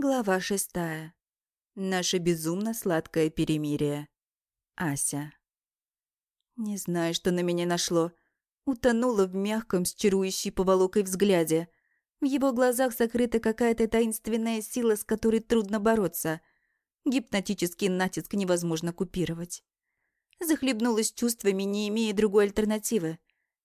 Глава шестая. Наше безумно сладкое перемирие. Ася. Не знаю, что на меня нашло. Утонула в мягком, с чарующей поволокой взгляде. В его глазах закрыта какая-то таинственная сила, с которой трудно бороться. Гипнотический натиск невозможно купировать. Захлебнулась чувствами, не имея другой альтернативы.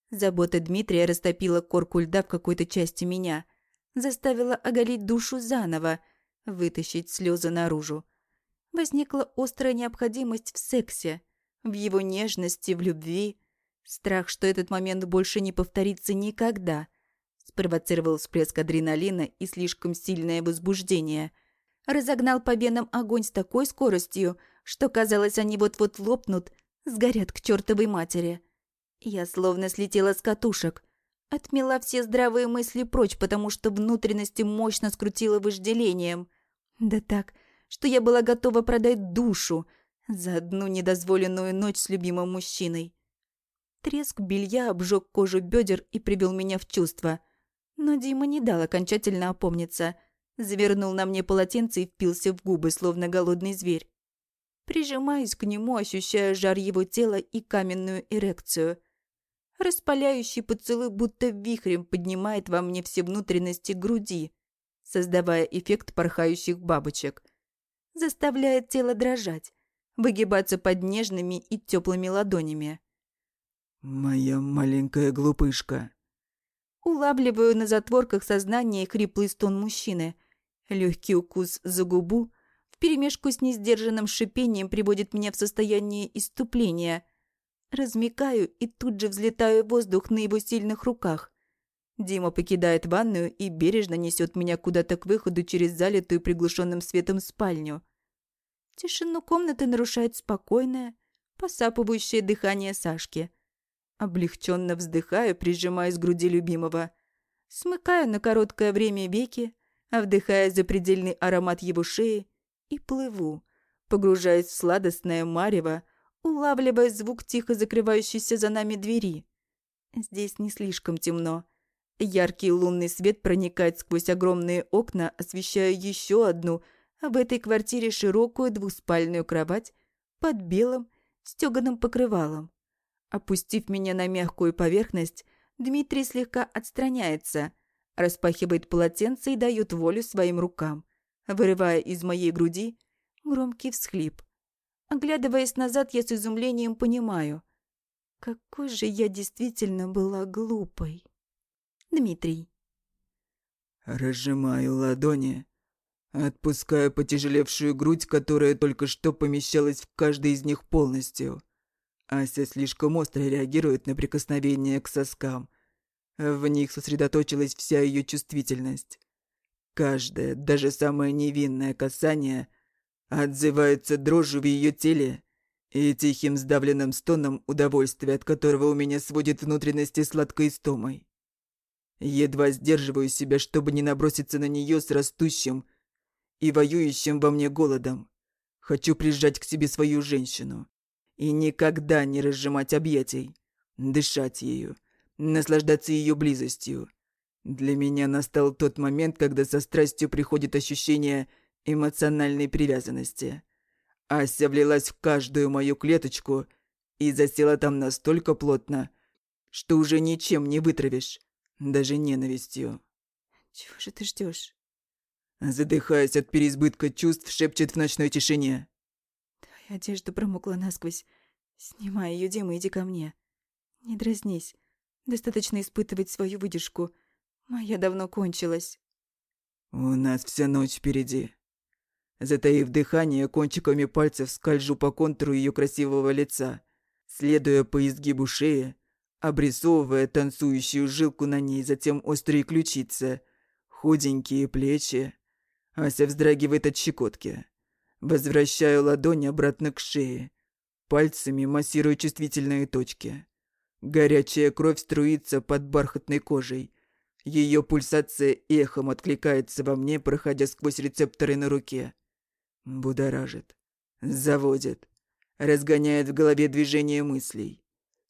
Забота Дмитрия растопила корку льда в какой-то части меня. Заставила оголить душу заново – вытащить слезы наружу. Возникла острая необходимость в сексе, в его нежности, в любви. Страх, что этот момент больше не повторится никогда. Спровоцировал всплеск адреналина и слишком сильное возбуждение. Разогнал по венам огонь с такой скоростью, что казалось, они вот-вот лопнут, сгорят к чертовой матери. Я словно слетела с катушек. Отмела все здравые мысли прочь, потому что внутренности мощно скрутила вожделением. Да так, что я была готова продать душу за одну недозволенную ночь с любимым мужчиной. Треск белья обжег кожу бедер и привел меня в чувство. Но Дима не дал окончательно опомниться. Завернул на мне полотенце и впился в губы, словно голодный зверь. Прижимаюсь к нему, ощущая жар его тела и каменную эрекцию. Распаляющий поцелуй будто вихрем поднимает во мне все внутренности груди создавая эффект порхающих бабочек. Заставляет тело дрожать, выгибаться под нежными и теплыми ладонями. «Моя маленькая глупышка». Улавливаю на затворках сознания хриплый стон мужчины. Легкий укус за губу вперемешку с несдержанным шипением приводит меня в состояние иступления. Размекаю и тут же взлетаю в воздух на его сильных руках. Дима покидает ванную и бережно несет меня куда-то к выходу через залитую приглушенным светом спальню. Тишину комнаты нарушает спокойное, посапывающее дыхание Сашки. Облегченно вздыхаю, прижимаясь к груди любимого. Смыкаю на короткое время веки, а вдыхая запредельный аромат его шеи, и плыву, погружаясь в сладостное марево, улавливая звук тихо закрывающейся за нами двери. Здесь не слишком темно, Яркий лунный свет проникает сквозь огромные окна, освещая еще одну, а в этой квартире широкую двуспальную кровать под белым стеганым покрывалом. Опустив меня на мягкую поверхность, Дмитрий слегка отстраняется, распахивает полотенце и дает волю своим рукам, вырывая из моей груди громкий всхлип. Оглядываясь назад, я с изумлением понимаю, какой же я действительно была глупой. Дмитрий. Разжимаю ладони, отпускаю потяжелевшую грудь, которая только что помещалась в каждой из них полностью. Ася слишком остро реагирует на прикосновение к соскам. В них сосредоточилась вся ее чувствительность. Каждое, даже самое невинное касание отзывается дрожью в ее теле и тихим сдавленным стоном удовольствия, от которого у меня сводит внутренности сладкой истомой. Едва сдерживаю себя, чтобы не наброситься на нее с растущим и воюющим во мне голодом. Хочу прижать к себе свою женщину и никогда не разжимать объятий, дышать ею, наслаждаться ее близостью. Для меня настал тот момент, когда со страстью приходит ощущение эмоциональной привязанности. Ася влилась в каждую мою клеточку и засела там настолько плотно, что уже ничем не вытравишь, даже ненавистью. «Чего же ты ждешь? Задыхаясь от переизбытка чувств, шепчет в ночной тишине. «Твоя одежда промокла насквозь. Снимай ее, Дима, иди ко мне. Не дразнись. Достаточно испытывать свою выдержку. Моя давно кончилась». «У нас вся ночь впереди». Затаив дыхание, кончиками пальцев скольжу по контуру ее красивого лица, следуя по изгибу шеи, обрисовывая танцующую жилку на ней, затем острые ключицы, худенькие плечи. Ася вздрагивает от щекотки. Возвращаю ладонь обратно к шее. Пальцами массирую чувствительные точки. Горячая кровь струится под бархатной кожей. Ее пульсация эхом откликается во мне, проходя сквозь рецепторы на руке. Будоражит. Заводит. Разгоняет в голове движение мыслей.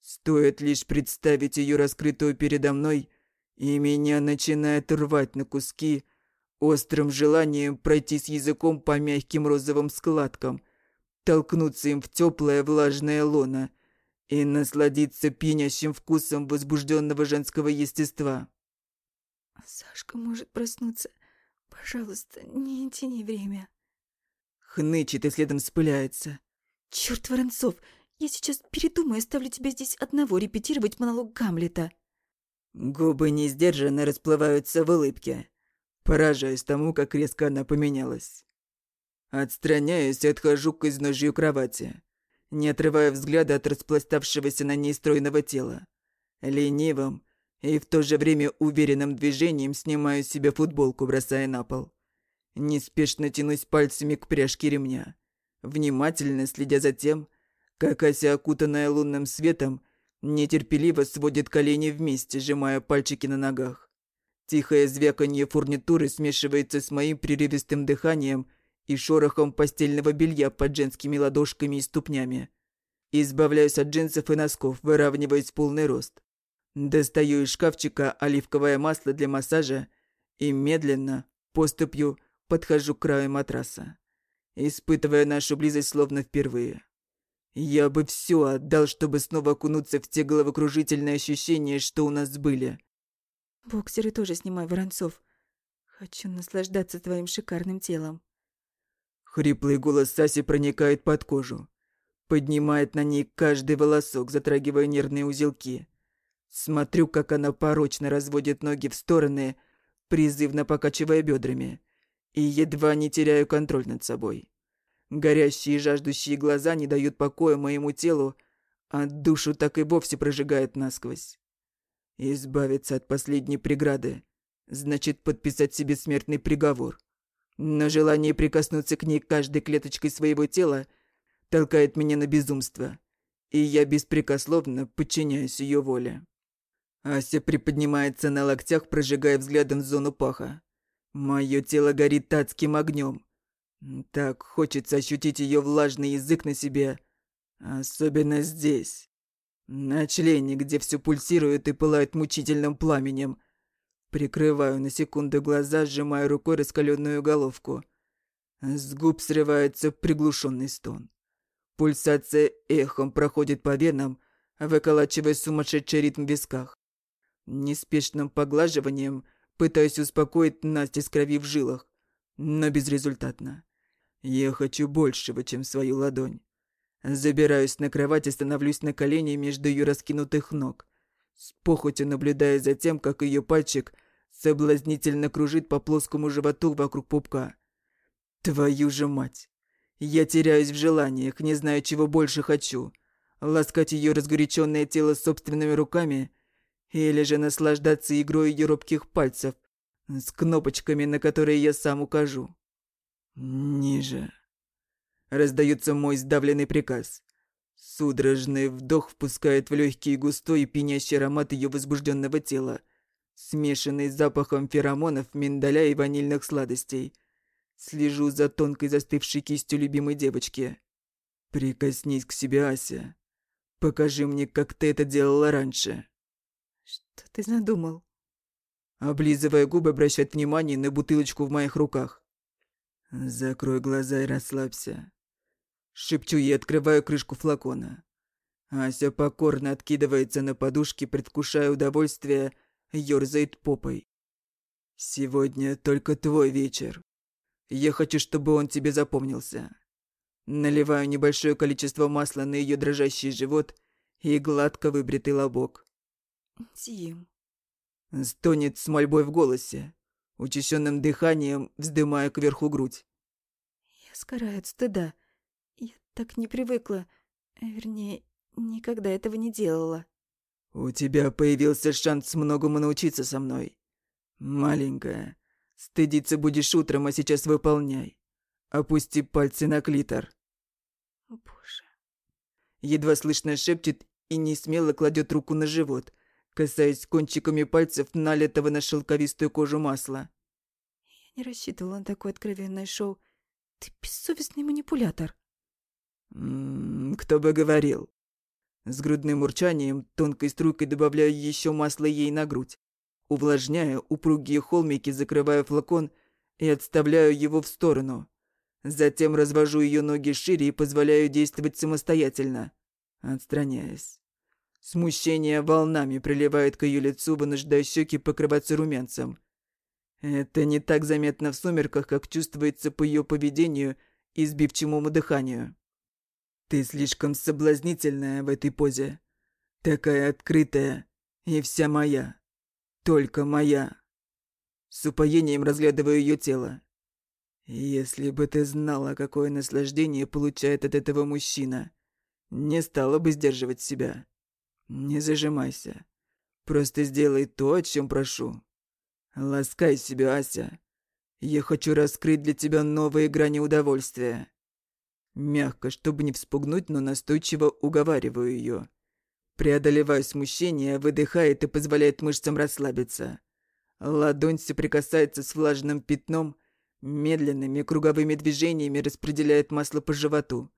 Стоит лишь представить ее раскрытую передо мной, и меня начинает рвать на куски острым желанием пройти с языком по мягким розовым складкам, толкнуться им в теплое влажное лоно и насладиться пьянящим вкусом возбужденного женского естества. «Сашка может проснуться. Пожалуйста, не тяни время». Хнычет и следом спыляется. «Чёрт, Воронцов, я сейчас передумаю, оставлю тебя здесь одного репетировать монолог Гамлета». Губы несдержанно расплываются в улыбке. Поражаюсь тому, как резко она поменялась. Отстраняюсь и отхожу к изножью кровати, не отрывая взгляда от распластавшегося на ней стройного тела. Ленивым и в то же время уверенным движением снимаю с себя футболку, бросая на пол. Неспешно тянусь пальцами к пряжке ремня, внимательно следя за тем, как Ася, окутанная лунным светом, нетерпеливо сводит колени вместе, сжимая пальчики на ногах. Тихое звяканье фурнитуры смешивается с моим прерывистым дыханием и шорохом постельного белья под женскими ладошками и ступнями. Избавляюсь от джинсов и носков, выравниваясь в полный рост. Достаю из шкафчика оливковое масло для массажа и медленно, поступью, подхожу к краю матраса, испытывая нашу близость словно впервые. Я бы все отдал, чтобы снова окунуться в те головокружительные ощущения, что у нас были. Боксеры тоже снимай, Воронцов. Хочу наслаждаться твоим шикарным телом. Хриплый голос Саси проникает под кожу. Поднимает на ней каждый волосок, затрагивая нервные узелки. Смотрю, как она порочно разводит ноги в стороны, призывно покачивая бедрами. И едва не теряю контроль над собой. Горящие жаждущие глаза не дают покоя моему телу, а душу так и вовсе прожигает насквозь. Избавиться от последней преграды значит подписать себе смертный приговор. Но желание прикоснуться к ней каждой клеточкой своего тела толкает меня на безумство, и я беспрекословно подчиняюсь ее воле. Ася приподнимается на локтях, прожигая взглядом зону паха. Мое тело горит адским огнем. Так хочется ощутить ее влажный язык на себе, особенно здесь. На члене, где все пульсирует и пылает мучительным пламенем. Прикрываю на секунду глаза, сжимая рукой раскаленную головку. С губ срывается приглушенный стон. Пульсация эхом проходит по венам, выколачивая сумасшедший ритм в висках. Неспешным поглаживанием пытаюсь успокоить Настя с крови в жилах, но безрезультатно. Я хочу большего, чем свою ладонь. Забираюсь на кровать и становлюсь на колени между ее раскинутых ног, с похотью наблюдая за тем, как ее пальчик соблазнительно кружит по плоскому животу вокруг пупка. Твою же мать! Я теряюсь в желаниях, не знаю, чего больше хочу. Ласкать ее разгоряченное тело собственными руками или же наслаждаться игрой ее робких пальцев с кнопочками, на которые я сам укажу. Ниже. Раздается мой сдавленный приказ. Судорожный вдох впускает в легкий густой и пьянящий аромат ее возбужденного тела, смешанный с запахом феромонов, миндаля и ванильных сладостей. Слежу за тонкой застывшей кистью любимой девочки. Прикоснись к себе, Ася. Покажи мне, как ты это делала раньше. Что ты задумал? Облизывая губы, обращает внимание на бутылочку в моих руках. Закрой глаза и расслабься. Шепчу ей, открываю крышку флакона. Ася покорно откидывается на подушке, предвкушая удовольствие, ёрзает попой. «Сегодня только твой вечер. Я хочу, чтобы он тебе запомнился». Наливаю небольшое количество масла на ее дрожащий живот и гладко выбритый лобок. Тим. Стонет с мольбой в голосе, учащенным дыханием вздымая кверху грудь. Я сгораю от стыда. Я так не привыкла. Вернее, никогда этого не делала. У тебя появился шанс многому научиться со мной. Маленькая, стыдиться будешь утром, а сейчас выполняй. Опусти пальцы на клитор. Боже. Едва слышно шепчет и не смело кладет руку на живот, касаясь кончиками пальцев налитого на шелковистую кожу масла. Я не рассчитывала на такое откровенное шоу. Ты бессовестный манипулятор. М -м, кто бы говорил. С грудным урчанием, тонкой струйкой добавляю еще масло ей на грудь. Увлажняя упругие холмики, закрывая флакон и отставляю его в сторону. Затем развожу ее ноги шире и позволяю действовать самостоятельно, отстраняясь. Смущение волнами приливает к ее лицу, вынуждая щеки покрываться румянцем. Это не так заметно в сумерках, как чувствуется по ее поведению и сбивчивому дыханию. Ты слишком соблазнительная в этой позе. Такая открытая и вся моя. Только моя. С упоением разглядываю ее тело. Если бы ты знала, какое наслаждение получает от этого мужчина, не стала бы сдерживать себя. Не зажимайся. Просто сделай то, о чем прошу. Ласкай себя, Ася. Я хочу раскрыть для тебя новые грани удовольствия. Мягко, чтобы не вспугнуть, но настойчиво уговариваю ее. Преодолевая смущение, выдыхает и позволяет мышцам расслабиться. Ладонь соприкасается с влажным пятном, медленными круговыми движениями распределяет масло по животу.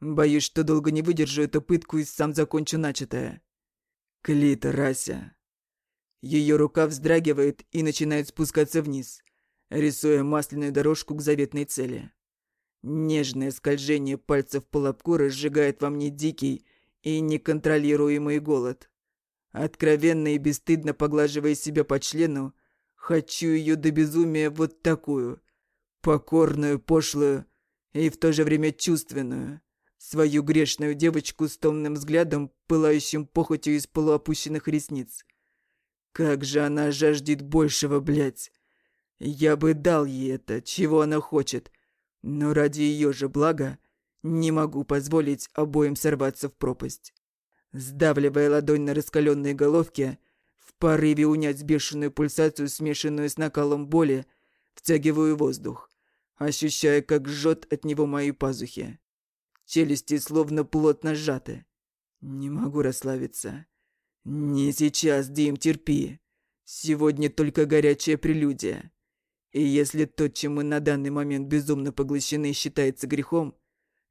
Боюсь, что долго не выдержу эту пытку и сам закончу начатое. Клитор, Рася. Ее рука вздрагивает и начинает спускаться вниз, рисуя масляную дорожку к заветной цели. Нежное скольжение пальцев по лобку разжигает во мне дикий и неконтролируемый голод. Откровенно и бесстыдно поглаживая себя по члену, хочу ее до безумия вот такую, покорную, пошлую и в то же время чувственную, свою грешную девочку с томным взглядом, пылающим похотью из полуопущенных ресниц. Как же она жаждет большего, блядь. Я бы дал ей это, чего она хочет, но ради ее же блага не могу позволить обоим сорваться в пропасть. Сдавливая ладонь на раскаленной головке, в порыве унять бешеную пульсацию, смешанную с накалом боли, втягиваю воздух, ощущая, как жжет от него мои пазухи. Челюсти словно плотно сжаты. Не могу расслабиться. Не сейчас, Дим, терпи. Сегодня только горячая прелюдия. И если то, чем мы на данный момент безумно поглощены, считается грехом,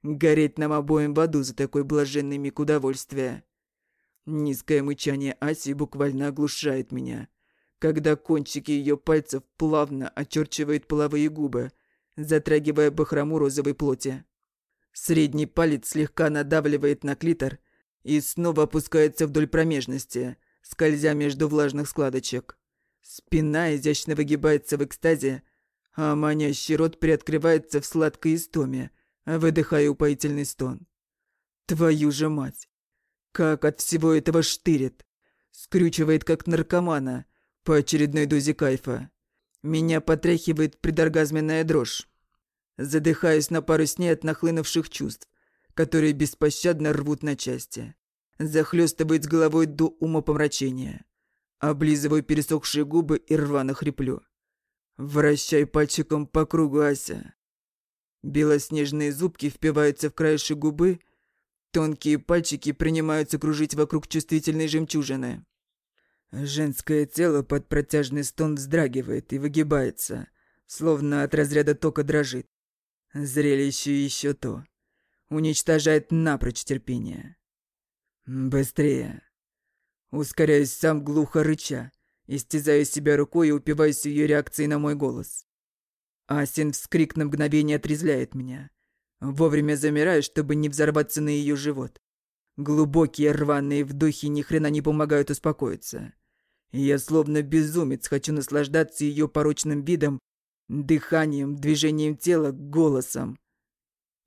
гореть нам обоим в аду за такой блаженный миг удовольствия. Низкое мычание Аси буквально оглушает меня, когда кончики ее пальцев плавно очерчивают половые губы, затрагивая бахрому розовой плоти. Средний палец слегка надавливает на клитор и снова опускается вдоль промежности, скользя между влажных складочек. Спина изящно выгибается в экстазе, а манящий рот приоткрывается в сладкой истоме, выдыхая упоительный стон. Твою же мать! Как от всего этого штырит! Скрючивает, как наркомана, по очередной дозе кайфа. Меня потряхивает предоргазменная дрожь. Задыхаюсь на пару сней от нахлынувших чувств, которые беспощадно рвут на части. Захлёстывает с головой до умопомрачения. Облизываю пересохшие губы и рвано хриплю. Вращай пальчиком по кругу, Ася. Белоснежные зубки впиваются в краешек губы, тонкие пальчики принимаются кружить вокруг чувствительной жемчужины. Женское тело под протяжный стон вздрагивает и выгибается, словно от разряда тока дрожит. Зрелище еще то. Уничтожает напрочь терпение. Быстрее. Ускоряюсь сам глухо рыча, истязаю себя рукой и упиваюсь ее реакцией на мой голос. Асин вскрик на мгновение отрезляет меня. Вовремя замираю, чтобы не взорваться на ее живот. Глубокие рваные вдохи ни хрена не помогают успокоиться. Я словно безумец хочу наслаждаться ее порочным видом, дыханием, движением тела, голосом.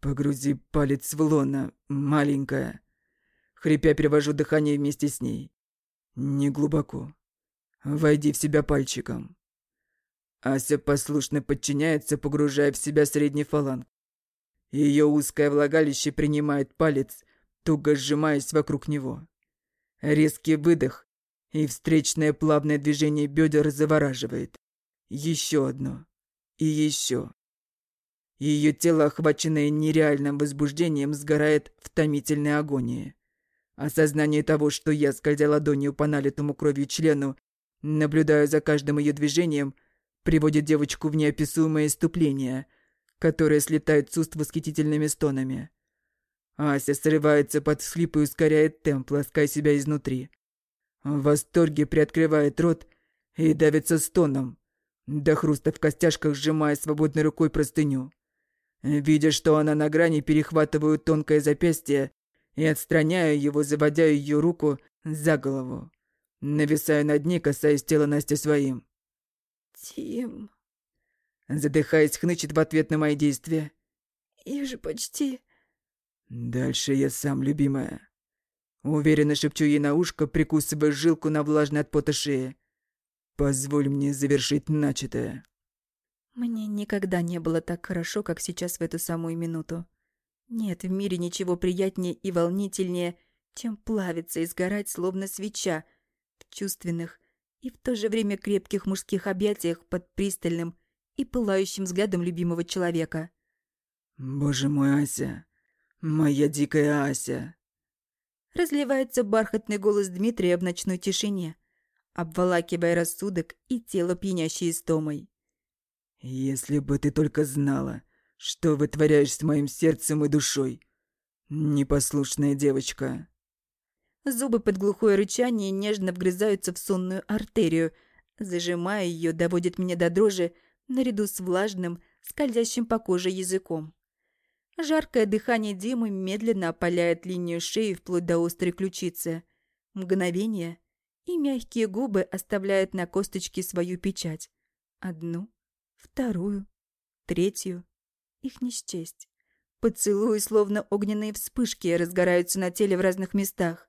Погрузи палец в лона, маленькая. Хрипя перевожу дыхание вместе с ней. Не глубоко. Войди в себя пальчиком. Ася послушно подчиняется, погружая в себя средний фаланг. Ее узкое влагалище принимает палец, туго сжимаясь вокруг него. Резкий выдох и встречное плавное движение бедер завораживает. Еще одно. И еще. Ее тело, охваченное нереальным возбуждением, сгорает в томительной агонии. Осознание того, что я, скользя ладонью по налитому кровью члену, наблюдаю за каждым ее движением, приводит девочку в неописуемое иступление, которое слетает с уст восхитительными стонами. Ася срывается под всхлип и ускоряет темп, лаская себя изнутри. В восторге приоткрывает рот и давится стоном, до хруста в костяшках сжимая свободной рукой простыню. Видя, что она на грани, перехватываю тонкое запястье и отстраняю его, заводя ее руку за голову. Нависаю над ней, касаясь тела Насти своим. «Тим...» Задыхаясь, хнычет в ответ на мои действия. «Я же почти...» «Дальше я сам, любимая». Уверенно шепчу ей на ушко, прикусывая жилку на влажной от пота шее. «Позволь мне завершить начатое». Мне никогда не было так хорошо, как сейчас в эту самую минуту. Нет в мире ничего приятнее и волнительнее, чем плавиться и сгорать, словно свеча, в чувственных и в то же время крепких мужских объятиях под пристальным и пылающим взглядом любимого человека. «Боже мой, Ася! Моя дикая Ася!» Разливается бархатный голос Дмитрия в ночной тишине, обволакивая рассудок и тело пьянящей истомой. «Если бы ты только знала, что вытворяешь с моим сердцем и душой, непослушная девочка!» Зубы под глухое рычание нежно вгрызаются в сонную артерию, зажимая ее, доводит меня до дрожи наряду с влажным, скользящим по коже языком. Жаркое дыхание Димы медленно опаляет линию шеи вплоть до острой ключицы. Мгновение, и мягкие губы оставляют на косточке свою печать. Одну, вторую, третью. Их не счесть. Поцелуи, словно огненные вспышки, разгораются на теле в разных местах.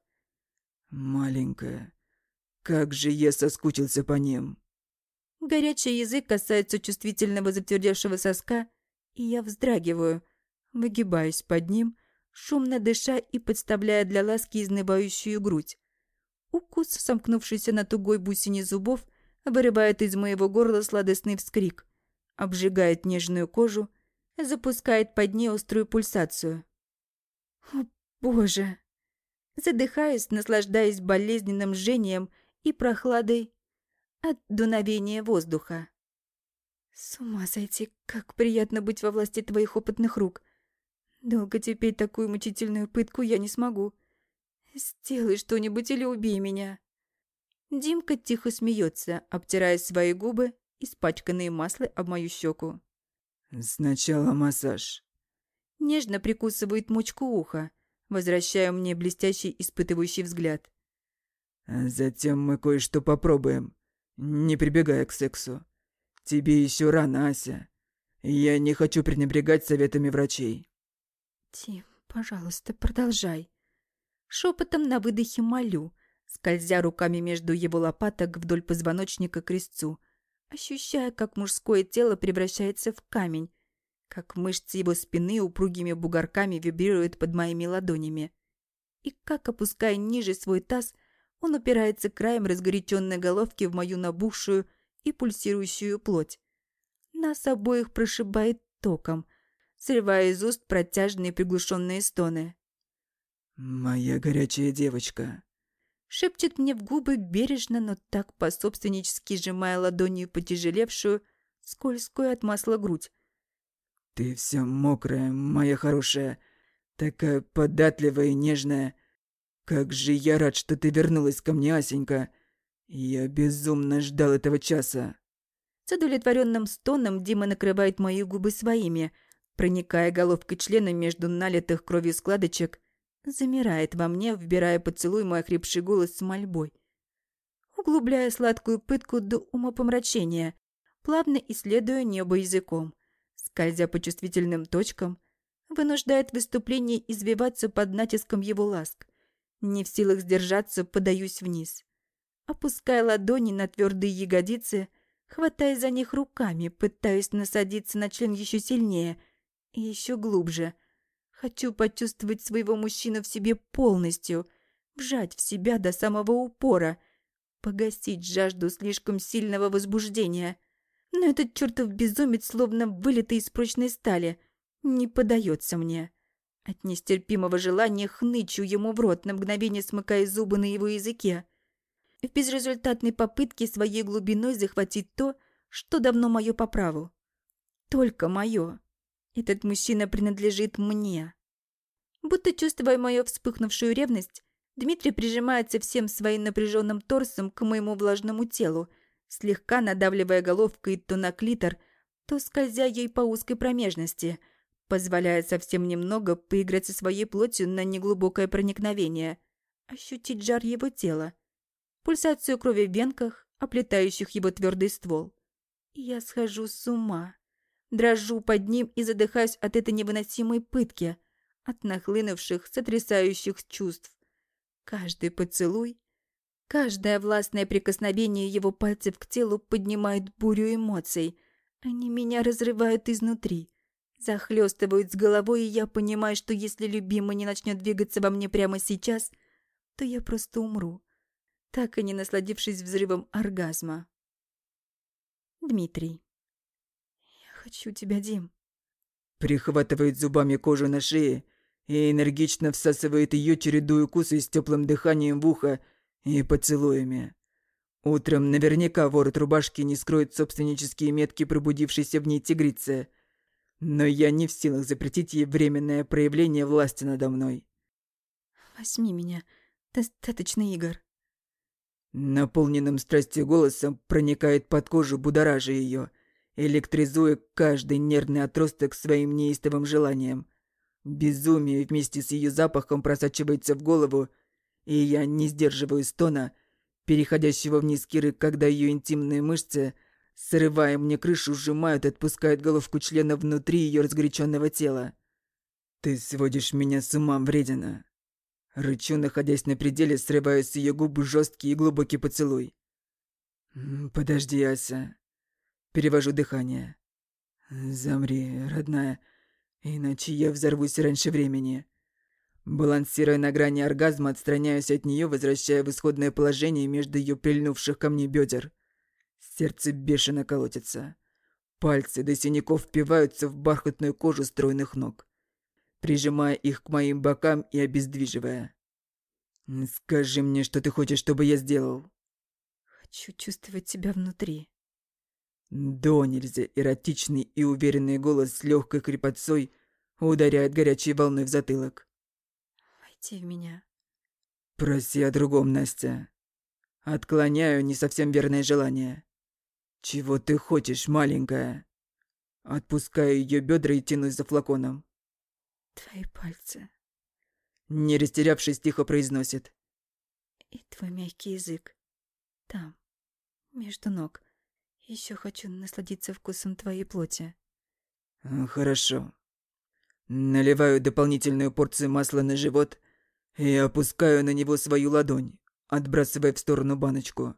«Маленькая, как же я соскучился по ним!» Горячий язык касается чувствительного затвердевшего соска, и я вздрагиваю, выгибаюсь под ним, шумно дыша и подставляя для ласки изнывающую грудь. Укус, сомкнувшийся на тугой бусине зубов, вырывает из моего горла сладостный вскрик, обжигает нежную кожу, запускает под ней острую пульсацию. О, боже! Задыхаюсь, наслаждаясь болезненным жжением и прохладой от дуновения воздуха. С ума сойти, как приятно быть во власти твоих опытных рук. Долго терпеть такую мучительную пытку я не смогу. Сделай что-нибудь или убей меня. Димка тихо смеется, обтирая свои губы, испачканные маслом об мою щеку. «Сначала массаж». Нежно прикусывает мочку уха, возвращая мне блестящий испытывающий взгляд. А затем мы кое-что попробуем, не прибегая к сексу. Тебе еще рано, Ася. Я не хочу пренебрегать советами врачей. Тим, пожалуйста, продолжай. Шепотом на выдохе молю, скользя руками между его лопаток вдоль позвоночника к резцу, ощущая, как мужское тело превращается в камень, как мышцы его спины упругими бугорками вибрируют под моими ладонями. И как, опуская ниже свой таз, он упирается краем разгоряченной головки в мою набухшую и пульсирующую плоть. Нас обоих прошибает током, срывая из уст протяжные приглушенные стоны. «Моя горячая девочка», шепчет мне в губы бережно, но так пособственнически сжимая ладонью потяжелевшую, скользкую от масла грудь, ты вся мокрая, моя хорошая, такая податливая и нежная. Как же я рад, что ты вернулась ко мне, Асенька. Я безумно ждал этого часа. С удовлетворенным стоном Дима накрывает мои губы своими, проникая головкой члена между налитых кровью складочек, замирает во мне, вбирая поцелуй мой охрипший голос с мольбой. Углубляя сладкую пытку до умопомрачения, плавно исследуя небо языком скользя по чувствительным точкам, вынуждает выступление извиваться под натиском его ласк. Не в силах сдержаться, подаюсь вниз. Опуская ладони на твердые ягодицы, хватая за них руками, пытаюсь насадиться на член еще сильнее и еще глубже. Хочу почувствовать своего мужчину в себе полностью, вжать в себя до самого упора, погасить жажду слишком сильного возбуждения — но этот чертов безумец, словно вылитый из прочной стали, не подается мне. От нестерпимого желания хнычу ему в рот, на мгновение смыкая зубы на его языке. В безрезультатной попытке своей глубиной захватить то, что давно мое по праву. Только мое. Этот мужчина принадлежит мне. Будто чувствуя мою вспыхнувшую ревность, Дмитрий прижимается всем своим напряженным торсом к моему влажному телу, слегка надавливая головкой то на клитор, то скользя ей по узкой промежности, позволяя совсем немного поиграть со своей плотью на неглубокое проникновение, ощутить жар его тела, пульсацию крови в венках, оплетающих его твердый ствол. Я схожу с ума. Дрожу под ним и задыхаюсь от этой невыносимой пытки, от нахлынувших, сотрясающих чувств. Каждый поцелуй, каждое властное прикосновение его пальцев к телу поднимает бурю эмоций. Они меня разрывают изнутри, захлестывают с головой, и я понимаю, что если любимый не начнет двигаться во мне прямо сейчас, то я просто умру, так и не насладившись взрывом оргазма. Дмитрий. «Я хочу тебя, Дим». Прихватывает зубами кожу на шее и энергично всасывает ее, чередуя укусы с теплым дыханием в ухо и поцелуями. Утром наверняка ворот рубашки не скроет собственнические метки пробудившейся в ней тигрицы. Но я не в силах запретить ей временное проявление власти надо мной. «Возьми меня. Достаточно игр». Наполненным страстью голосом проникает под кожу, будоража ее, электризуя каждый нервный отросток своим неистовым желанием. Безумие вместе с ее запахом просачивается в голову, и я не сдерживаю стона, переходящего в низкий рык, когда ее интимные мышцы, срывая мне крышу, сжимают и отпускают головку члена внутри ее разгоряченного тела. «Ты сводишь меня с ума, вредина!» Рычу, находясь на пределе, срывая с ее губ жесткий и глубокий поцелуй. «Подожди, Ася». Перевожу дыхание. «Замри, родная, иначе я взорвусь раньше времени». Балансируя на грани оргазма, отстраняюсь от нее, возвращая в исходное положение между ее прильнувших ко мне бедер. Сердце бешено колотится. Пальцы до синяков впиваются в бархатную кожу стройных ног прижимая их к моим бокам и обездвиживая. «Скажи мне, что ты хочешь, чтобы я сделал?» «Хочу чувствовать тебя внутри». До нельзя эротичный и уверенный голос с легкой хрипотцой ударяет горячей волной в затылок. «Войти в меня». «Проси о другом, Настя. Отклоняю не совсем верное желание. Чего ты хочешь, маленькая?» Отпускаю ее бедра и тянусь за флаконом. Твои пальцы. Не растерявшись, тихо произносит. И твой мягкий язык. Там, между ног. Еще хочу насладиться вкусом твоей плоти. Хорошо. Наливаю дополнительную порцию масла на живот и опускаю на него свою ладонь, отбрасывая в сторону баночку.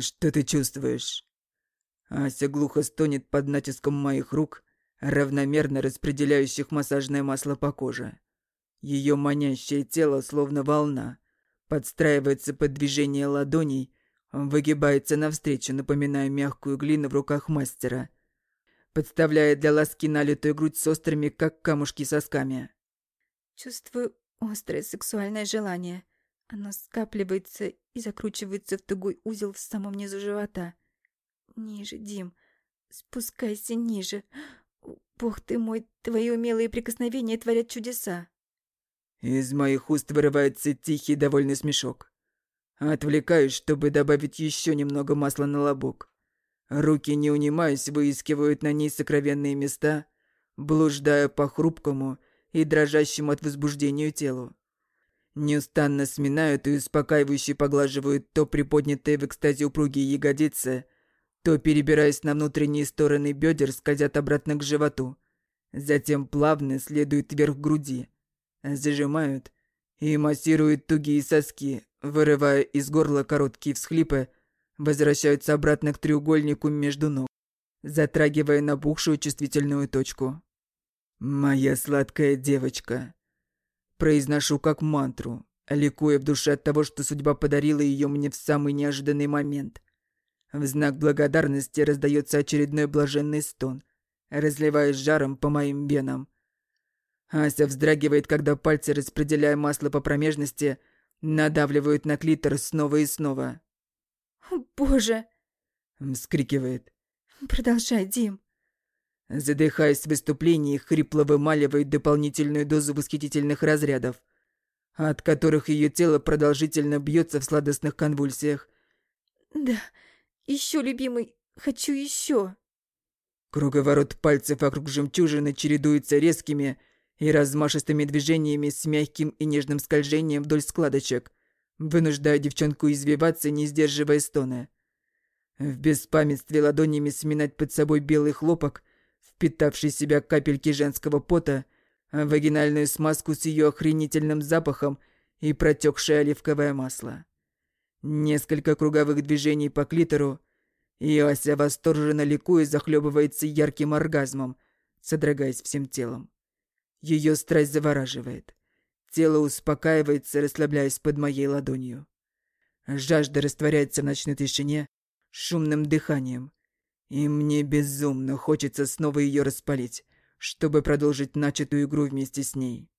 Что ты чувствуешь? Ася глухо стонет под натиском моих рук равномерно распределяющих массажное масло по коже. Ее манящее тело, словно волна, подстраивается под движение ладоней, выгибается навстречу, напоминая мягкую глину в руках мастера, подставляя для ласки налитую грудь с острыми, как камушки, сосками. Чувствую острое сексуальное желание. Оно скапливается и закручивается в тугой узел в самом низу живота. Ниже, Дим. Спускайся ниже. Бог ты мой, твои умелые прикосновения творят чудеса. Из моих уст вырывается тихий довольный смешок. Отвлекаюсь, чтобы добавить еще немного масла на лобок. Руки, не унимаясь, выискивают на ней сокровенные места, блуждая по хрупкому и дрожащему от возбуждения телу. Неустанно сминают и успокаивающе поглаживают то приподнятые в экстазе упругие ягодицы, то, перебираясь на внутренние стороны бедер, скользят обратно к животу. Затем плавно следуют вверх груди. Зажимают и массируют тугие соски, вырывая из горла короткие всхлипы, возвращаются обратно к треугольнику между ног, затрагивая набухшую чувствительную точку. «Моя сладкая девочка». Произношу как мантру, ликуя в душе от того, что судьба подарила ее мне в самый неожиданный момент – в знак благодарности раздается очередной блаженный стон, разливаясь жаром по моим венам. Ася вздрагивает, когда пальцы, распределяя масло по промежности, надавливают на клитор снова и снова. «О, боже!» — вскрикивает. «Продолжай, Дим!» Задыхаясь в выступлении, хрипло вымаливает дополнительную дозу восхитительных разрядов, от которых ее тело продолжительно бьется в сладостных конвульсиях. «Да, Еще, любимый, хочу еще. Круговорот пальцев вокруг жемчужины чередуется резкими и размашистыми движениями с мягким и нежным скольжением вдоль складочек, вынуждая девчонку извиваться, не сдерживая стоны. В беспамятстве ладонями сминать под собой белый хлопок, впитавший в себя капельки женского пота, вагинальную смазку с ее охренительным запахом и протекшее оливковое масло. Несколько круговых движений по клитору, и Ася восторженно ликуя захлебывается ярким оргазмом, содрогаясь всем телом. Ее страсть завораживает. Тело успокаивается, расслабляясь под моей ладонью. Жажда растворяется в ночной тишине шумным дыханием. И мне безумно хочется снова ее распалить, чтобы продолжить начатую игру вместе с ней.